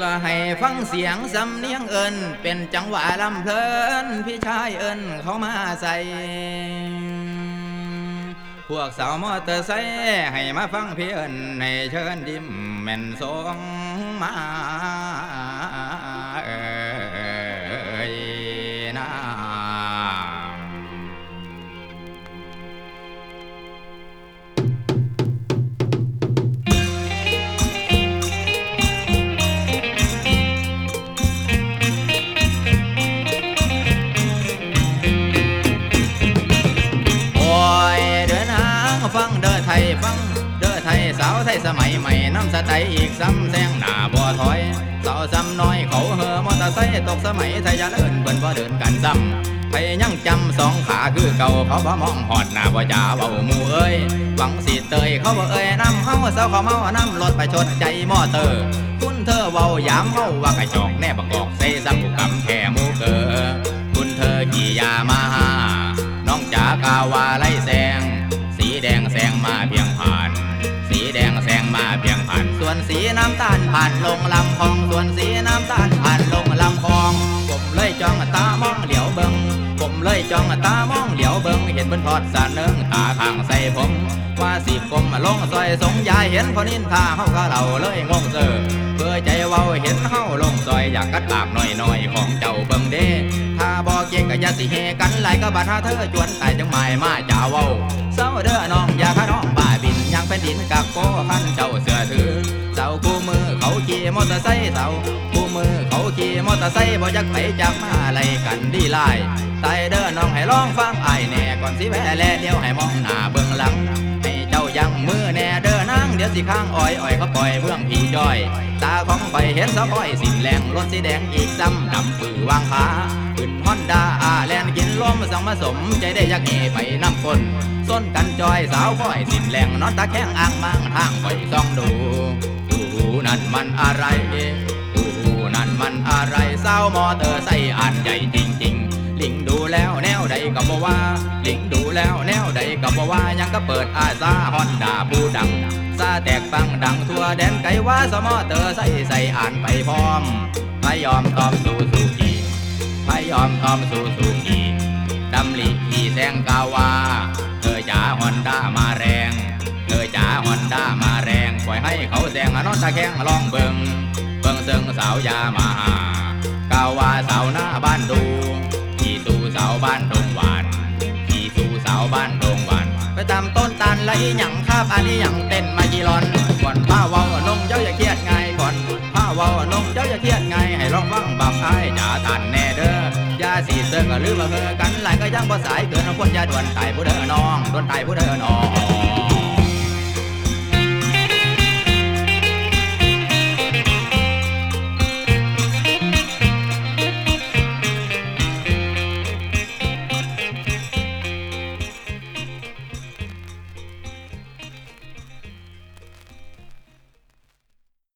ละให้ฟังเสียงสำเนียงเอิญเป็นจังหวะลำเพลินพี่ชายเอิญเขามาใส่พวกสาวมอเตอร์ไซค์ให้มาฟังเพียนให้เชิญดิมแม่นสงมา สไตล์อีกซ้ำแซงหน้าบ่ถอยสาวซ้ำน้อยเขาเหอมอเตอร์ไซค์ตกสมัยไทยจะเลินเบิ่นบ่เดินกันซ้ำไทยยังจำสองขาคือเก่าเขาบ่มองหอดหน้าบ่จ่าเบาหมู่เอ้ยหวังสิเตยเขาบ่เอ้ยน้ำเฮาเสาเขาเมาน้ำรถไปชดใจมอเตอร์คุณเธอเว้ายามเฮาว่ากระจอกแน่บักกอกใส่ซ้ำกูกำแค่หมูเกอคุณเธอกี่ยามาหาน้องจ๋ากาวา สีน้ำตาลผ่านลงลำคลองส่วนสีน้ำตาลผ่านลงลำคลอง ผมเลยจ้องตามองเหลียวเบิงผมเลยจ้องตามองเหลียวเบิงเห็นบนทอดสาเนิงตาข้างใส่ผม ว่าสิกลมลงซอยสงยายเห็นคนนินทาเฮาก็เราเลยงงเซอเพื่อใจเว้าเห็นเฮาลงซอยอยากกัดปากหน่อยๆของเจ้าเบิงเด้ถ้าบอกเก่งก็อย่าสิเฮกันไหลก็บาดหาเธอจวนตายจังไม่มาจ่าเว้าเศร้าเด้อน้องอย่าข้าน้องบ้าบินยังเป็นดินกับโกพัน มอเตอร์ไซค์เสากูมือเขาขี่มอเตอร์ไซค์บ่อยักไปจากมาไล่กันดีไล่ตายเด้อน้องให้ลองฟังไอแน่ก่อนสิแว่แลเดียวให้มองหน้าเบื้องหลังให้เจ้ายังมือแน่เด้อนางเดี๋ยวสิข้างอ้อยอ้อยเขาปล่อยเบื้องผีจ้อย ตาของข่อยเห็นสะพ้อยสินแรงรถสีแดงอีกซ้ำดำปือวางขาขึ้นฮอนดาอาแลนกินลมสังมาสมใจได้ยากเฮไปน้ำคนส้นกันจอยสาวพ้อยสินแรงนอนตาแข้งอ่างมังทางข่อยส่องดู นั่นมันอะไรอูนั่นมันอะไรเสามอเตอร์ไซค์อันใหญ่จริงๆลิงดูแล้วแนวใดก็บ่ว่า ลิงดูแล้วแนวใดก็บ่ว่ายังก็เปิดอาซาฮอนดาผู้ดังซาแตกปังดังทั่วแดนไกลว่าสมอเตอร์ใส่ใส่อ่านไปพร้อมพยอมตอมสู่สู่กีพยอมตอมสู่สู่กีดำลิขี่แซงกาวาเธอจ๋าฮอนด้ามาแรง ฮอนด้ามาแรงปล่อยให้เขาแซงอนอนตะแคงลองเบิงเบิงเซิงสาวยามาหากาวาสาวหน้าบ้านดูขี่สู่สาวบ้านดงหวานขี่สู่สาวบ้านดงหวานไปตามต้นตาลและอีหยังคาบอันนี้หยังเต้นมาจีรอนก่อนผ้าเว้านงเจ้าอย่าเครียดไงก่อนผ้าเว้านงเจ้าอย่าเครียดไงให้ลองฟังบักอ้ายจ๋าตันแน่เด้อยาสีเสื้อก็ลืมมาเฮอกันหลายก็ยังบ่สายเกินคนอย่าด่วนตายผู้เด้อน้องด่วนตายผู้เด้อน้อง